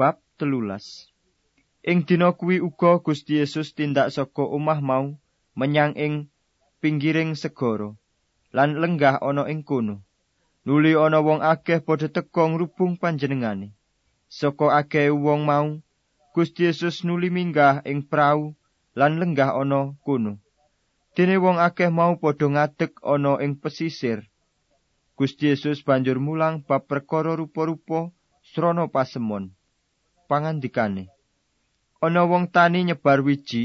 Bab telulas Ing dina kuwi uga Gusti Yesus tindak saka omah mau menyang ing pinggiring segara lan lenggah ana ing kono. Nuli ana wong akeh padha teka ngrubung panjenengane. Saka akeh wong mau Gusti Yesus nuli minggah ing prau lan lenggah ana kono. Dene wong akeh mau padha ngadeg ana ing pesisir. Gusti Yesus banjur mulang bab perkara rupa-rupa srana pasemon. Pangandikane. Ana wong tani nyebar wiji,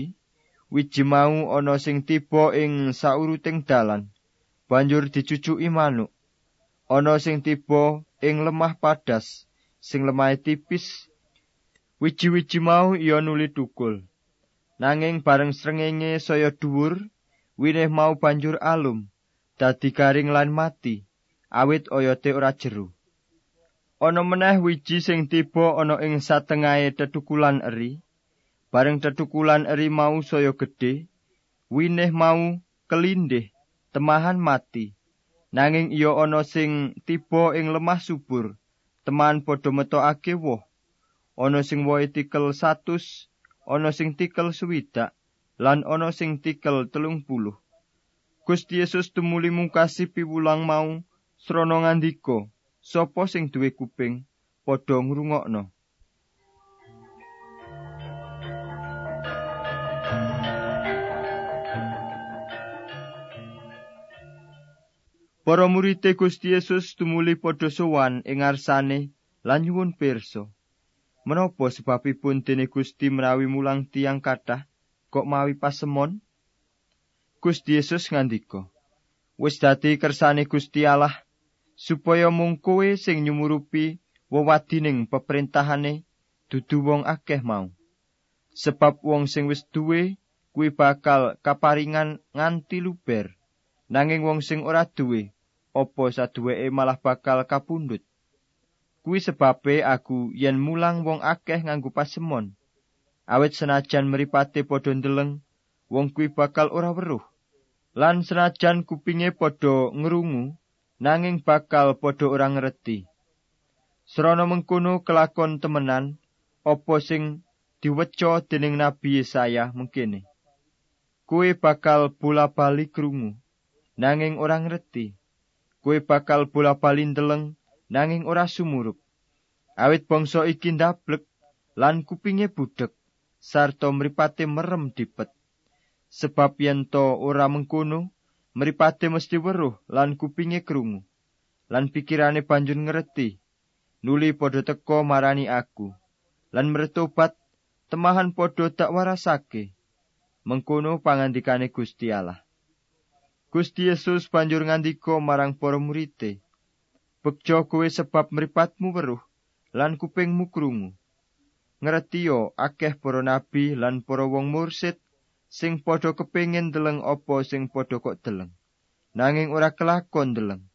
wiji mau ana sing tiba ing sauruting dalan, banjur dicucuki manuk. Ana sing tiba ing lemah padas, sing lemahe tipis. Wiji-wiji mau iya nuli tukul. Nanging bareng srengenge saya dhuwur, winih mau banjur alum, dadi garing lan mati. awit oyote ora jeru. Ana meneh wiji sing tiba ana ing satengahe tetukulan eri. Bareng tetukulan eri mau saya gedhe, winih mau kelindih, temahan mati. Nanging iya ana sing tiba ing lemah subur, teman padha metokake woh. Ana sing wohe tikel 100, ana sing tikel swidak, lan ana sing tikel telung puluh. Gusti Yesus tumuli mungkasi piwulang mau, srana ngandika sapa sing duwe kuping padha ngrungokno Para murid Gusti Yesus tumuli padha sowan ing ngarsane lan nyuwun pirsa. Menapa sebabipun dene Gusti menawi mulang tiang kathah kok mawi pasemon? Gusti Yesus ngandika, "Wis dadi kersane Gusti Allah supaya mung kowe sing nyumurupi wewadining peperintahane dudu wong akeh mau. Sebab wong sing wis duwe kuwi bakal kaparingan nganti luber. Nanging wong sing ora duwe apa saduweke malah bakal kapundhut. Kuwi sebabe aku yen mulang wong akeh nganggo pasemon. Awit senajan mripate padha ndeleng wong kuwi bakal ora weruh. Lan senajan kupinge padha ngrungu nanging bakal padha ora ngerti. Srana mengkono kelakon temenan apa sing diweca dening Nabi Yesaya mengkene. Kue bakal bola-bali krungu nanging ora ngerti. Kue bakal bola-bali ndeleng nanging ora sumurup. Awit bangsa iki ndablek lan kupinge budhek sarta mripate merem dipet. Sebab yen to ora mengkono, mripate mesti weruh lan kupinge krungu lan pikirane banjur ngerti nuli padha teka marani aku lan mertobat temahan padha tak warasake. Mengkono pangandikane Gusti Allah. Gusti Yesus banjur ngandika marang para murite Bekjo kowe sebab mripatmu weruh lan kupingmu krungu. Ngerti yo akeh para nabi lan para wong mursid sing padha kepengin deleng apa sing padha kok deleng? Nanging ora kelakon deleng.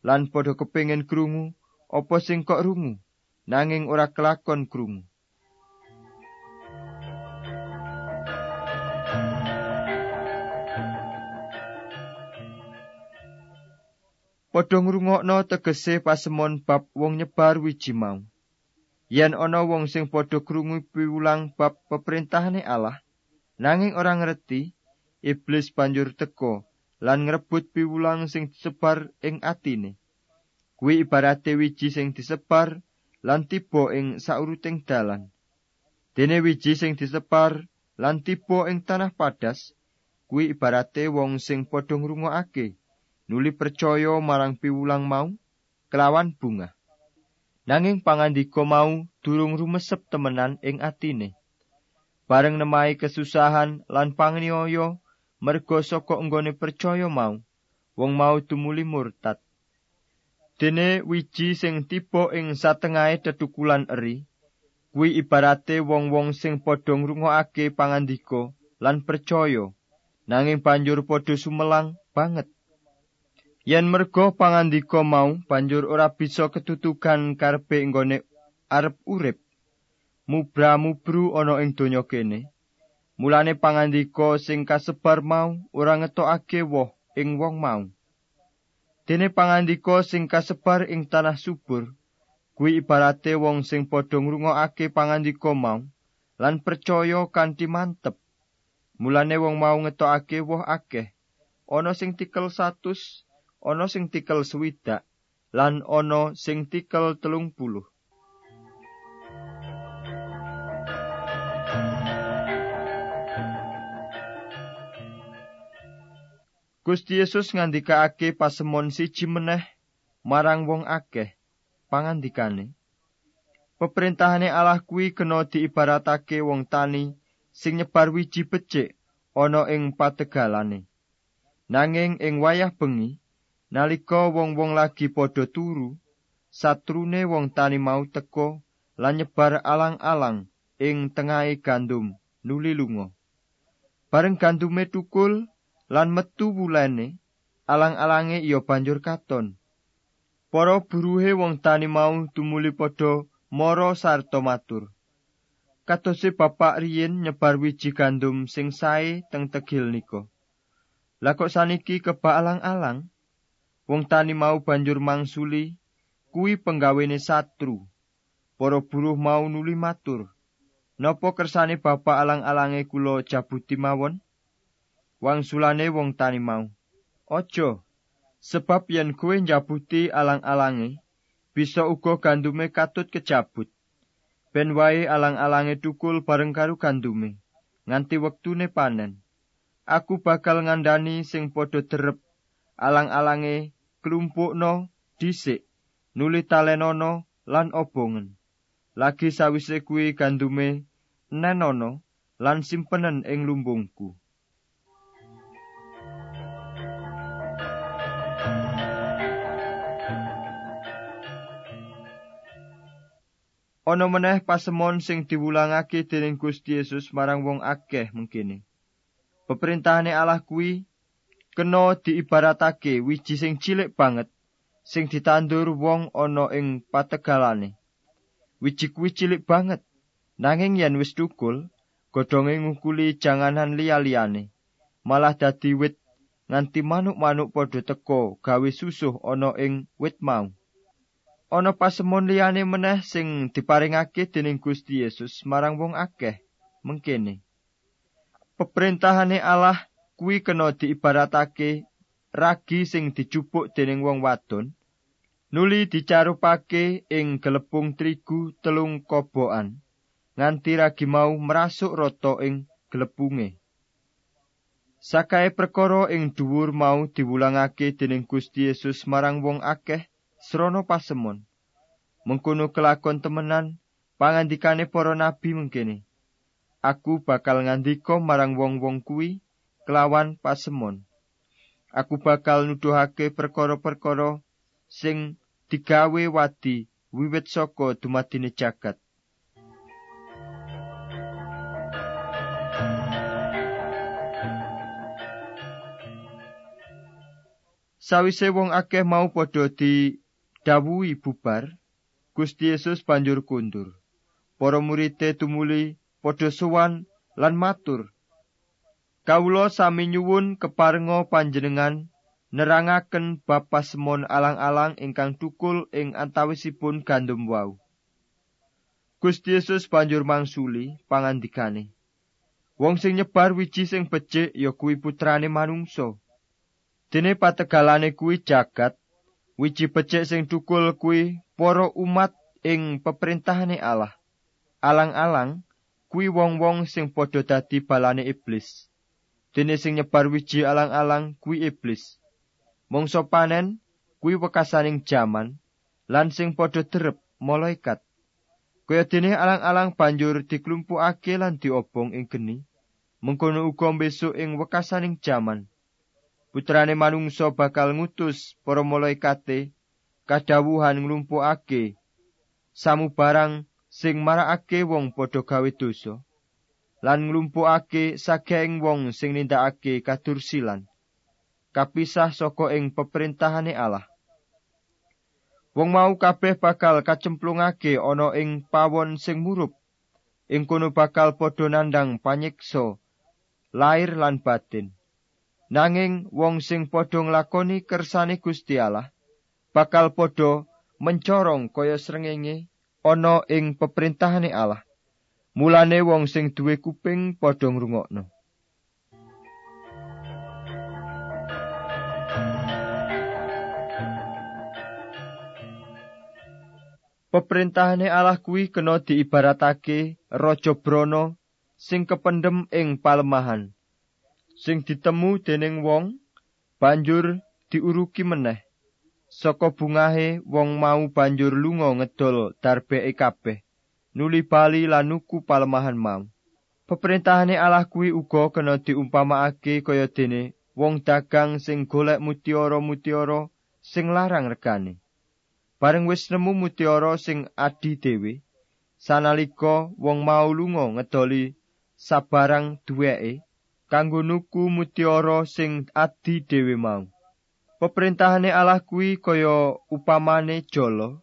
Lan padha kepengin krungu apa sing kok rungu? Nanging ora kelakon krungu. Padha ngrungokno tegese pasemon bab wong nyebar wiji mau. Yen ana wong sing padha krungu piwulang bab peperintahane Allah, Nanging ora ngerti, iblis banjur teka lan ngrebut piwulang sing disebar ing atine. Kuwi ibarate wiji sing disebar lan tiba ing sauruting dalan. Dene wiji sing disebar lan tiba ing tanah padas, kuwi ibarate wong sing padha ngrungokake, nuli percaya marang piwulang mau kelawan bunga. Nanging pangandika mau durung rumesep temenan ing atine. Bareng nemahi kesusahan lan pangniaya merga saka enggone percaya mau. Wong mau tumuli murtad. Dene wiji sing tiba ing satengahe tetukulan eri kuwi ibarate wong-wong sing padha ngrungokake pangandika lan percaya. Nanging banjur padha sumelang banget. Yen merga pangandika mau banjur ora bisa ketutukan karepe nggone arep urip mubra-mubru ana ing donya kene. Mulane pangandika sing kasebar mau ora ngetokake woh ing wong mau. Dene pangandika sing kasebar ing tanah subur kuwi ibarate wong sing padha ngrungokake pangandika mau lan percaya kanthi mantep mulane wong mau ngetokake woh akeh ana sing tikel 100 ana sing tikel swidak lan ana sing tikel telung puluh Gusti Yesus ngandikaake pasemon siji meneh marang wong akeh pangandikane. Peperintahane Allah kuwi kena diibaratake wong tani sing nyebar wiji becik ana ing pategalane. Nanging ing wayah bengi nalika wong-wong lagi padha turu satrune wong tani mau teka lan nyebar alang-alang ing tengahe gandum nuli lunga. Bareng gandume tukul lan metu wulene alang-alange iya banjur katon. Para buruhe wong tani mau tumuli padha mara sarta matur. Katose bapak riyin nyebar wiji gandum sing sae teng tegil nika. Lah kok saniki keba alang-alang? Wong tani mau banjur mangsuli kuwi penggawene satru. Para buruh mau nuli matur. Napa kersane bapak alang-alange kula jabuti mawon? Wangsulane wong tani mau. Ojo, sebab yen kowe njabuti alang-alange, bisa uga gandume katut kejabut. Ben wae alang-alange tukul bareng karo gandume, nganti wektune panen. Aku bakal ngandani sing padha derep alang-alange klumpukno dhisik, nuli talenono lan obongen. Lagi sawise kuwi gandume nenono lan simpenen ing lumbungku. Ana meneh pasemon sing diwulangake dening Gusti Yesus marang wong akeh mengkene. Peperintahane Allah kuwi kena diibaratake wiji sing cilik banget sing ditandur wong ana ing pategalane. Wiji kuwi cilik banget, nanging yen wis thukul, godhonge ngukuli janganan liya-liyane, malah dadi wit nganti manuk-manuk padha teka gawe susuh ana ing wit mau. Ana pasemon liyane meneh sing diparingake dening Gusti Yesus. Marang wong akeh mengkene. Peperintahane Allah kuwi kena diibaratake ragi sing dicupuk dening wong wadon nuli dicarupake ing gelepung trigu telung kobokan nganti ragi mau merasuk rata ing gelepunge. Sakae perkara ing dhuwur mau diwulangake dening Gusti Yesus marang wong akeh srana pasemon. Mengkono kelakon temenan pangandikane para nabi mengkene. Aku bakal ngandika marang wong-wong kuwi kelawan pasemon. Aku bakal nuduhake perkara-perkara sing digawe wadi wiwit saka dumadine jagat. Sawise wong akeh mau padha di dawuhi bubar, Gusti Yesus banjur kundur. Para murid tumuli padha sowan lan matur. Kawula sami nyuwun keparenga panjenengan nerangaken bab pasemon alang-alang ingkang tukul ing antawisipun gandum wau. Gusti Yesus banjur mangsuli pangandikane. Wong sing nyebar wiji sing becik ya kuwi putrane manungsa. Dene pategalane kuwi jagat wiji becik sing tukul kuwi para umat ing peperintahane Allah. Alang-alang kuwi wong-wong sing padha dadi balane iblis. Dene sing nyebar wiji alang-alang kuwi iblis. Mongso panen kuwi wekasaning jaman lan sing padha derep malaikat. Kaya dene alang-alang banjur diklumpukake lan diobong ing geni. Mengkono uga besok ing wekasaning jaman. Putrane manungsa bakal ngutus para malaikate kadhawuhan nglumpukake samubarang sing marakake wong padha gawe dosa lan nglumpukake saking wong sing nindakake kadursilan kapisah saka ing peperintahane Allah. Wong mau kabeh bakal kacemplungake ana ing pawon sing murup ing kono bakal padha nandang panyiksa lair lan batin Nanging wong sing padha nglakoni kersane Gusti Allah bakal padha mencorong kaya srengenge ana ing peperintahane Allah. Mulane wong sing duwe kuping padha ngrungokno. Peperintahane Allah kuwi kena diibaratake raja brana sing kependem ing palemahan. Sing ditemu dening wong banjur diuruki meneh. Saka bungahe wong mau banjur lunga ngedol darbeke kabeh. Nuli bali lan nuku palemahan mau. Peperintahane Allah kuwi uga kena diumpamakake kaya dene wong dagang sing golek mutiara-mutiara sing larang regane. Bareng wis nemu mutiara sing adi dhewe, sanalika wong mau lunga ngedoli sabarang duweke kanggo nuku mutiara sing adi dhewe mau. Peperintahane Allah kuwi kaya upamane jolo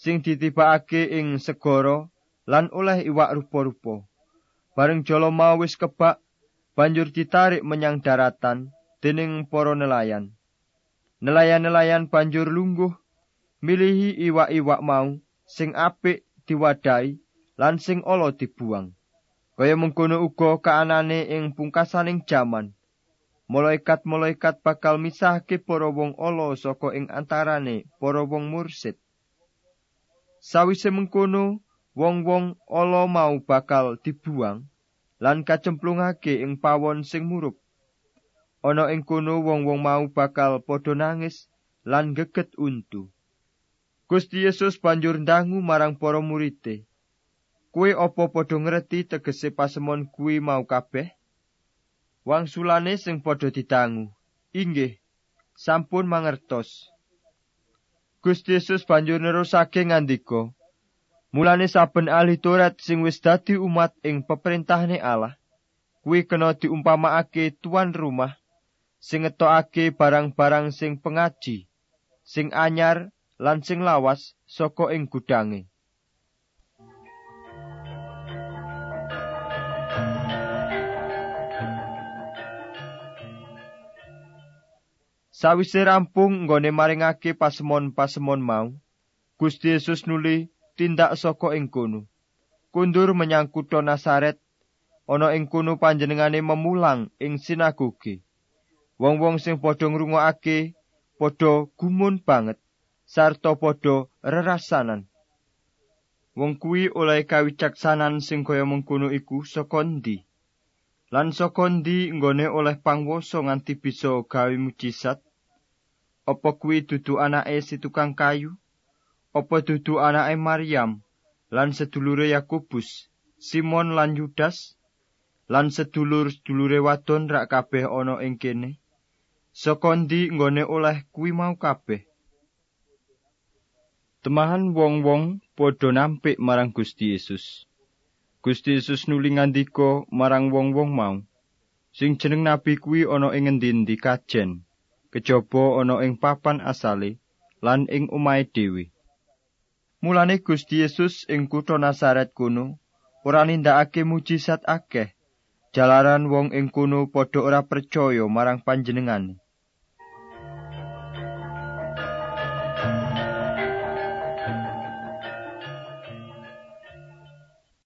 sing ditibakake ing segara lan oleh iwak rupa-rupa. Bareng jolo mau wis kebak, banjur ditarik menyang daratan dening para nelayan. Nelayan-nelayan banjur lungguh milihi iwak-iwak mau sing apik diwadahi lan sing ala dibuang. Kaya mengkono uga kaanane ing pungkasaning jaman. Malaikat-malaikat bakal misahke para wong ala saka ing antarane para wong mursid. Sawise mengkono, wong-wong ala mau bakal dibuang lan kacemplungake ing pawon sing murup. Ana ing kono wong-wong mau bakal padha nangis lan geget untu. Gusti Yesus banjur ndangu marang para murite. Kuwi apa padha ngerti tegese pasemon kuwi mau kabeh? Wangsulane sing padha didangu. Inggih, sampun mangertos. Gusti Yesus banjur nerusake ngandika. Mulane saben ahli Taurat sing wis dadi umat ing peperintahane Allah, kuwi kena diumpamakake tuan rumah sing ngetokake barang-barang sing pengaji, sing anyar lan sing lawas saka ing gudange. Sawise rampung nggone maringake pasemon-pasemon mau, Gusti Yesus nuli tindak saka ing kono. Kundur menyang kutha Nasaret, ana ing kono panjenengane memulang ing sinagoge. Wong-wong sing padha ngrungokake padha gumun banget sarta padha rerasanan. Wong kuwi oleh kawicaksanan sing kaya mengkono iku saka ndi? Lan saka ndi nggone oleh pangwasa nganti bisa gawe mujizat? Apa kuwi dudu anake si tukang kayu? Apa dudu anake Maryam lan sedulure Yakobus, Simon lan Yudas? Lan sedulur-sedulure wadon rak kabeh ana ing kene? Saka ndi nggone oleh kuwi mau kabeh? Temahan wong-wong padha nampik marang Gusti Yesus. Gusti Yesus nuli ngandika marang wong-wong mau, sing jeneng nabi kuwi ana ing ngendi-endi kajen, kejaba ana ing papan asale lan ing omahe dhewe. Mulane Gusti Yesus ing kutha Nazaret kuno ora nindakake mujizat akeh, jalaran wong ing kuno padha ora percaya marang panjenengane.